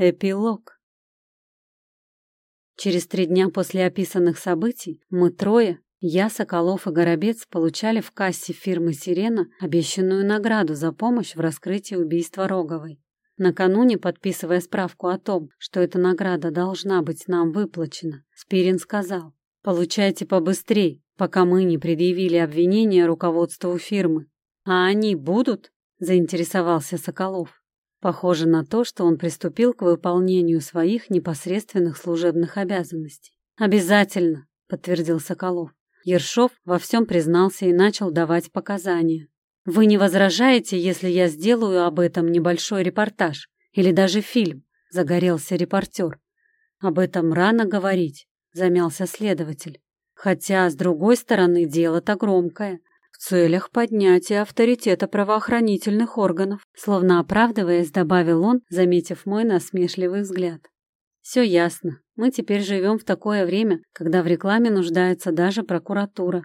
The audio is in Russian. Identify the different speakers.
Speaker 1: Эпилог. Через три дня после описанных событий мы трое, я, Соколов и Горобец, получали в кассе фирмы «Сирена» обещанную награду за помощь в раскрытии убийства Роговой. Накануне, подписывая справку о том, что эта награда должна быть нам выплачена, Спирин сказал, «Получайте побыстрей, пока мы не предъявили обвинения руководству фирмы». «А они будут?» – заинтересовался Соколов. Похоже на то, что он приступил к выполнению своих непосредственных служебных обязанностей. «Обязательно», — подтвердил Соколов. Ершов во всем признался и начал давать показания. «Вы не возражаете, если я сделаю об этом небольшой репортаж или даже фильм?» — загорелся репортер. «Об этом рано говорить», — замялся следователь. «Хотя, с другой стороны, дело-то громкое целях поднятия авторитета правоохранительных органов, словно оправдываясь, добавил он, заметив мой насмешливый взгляд. Все ясно. Мы теперь живем в такое время, когда в рекламе нуждается даже прокуратура.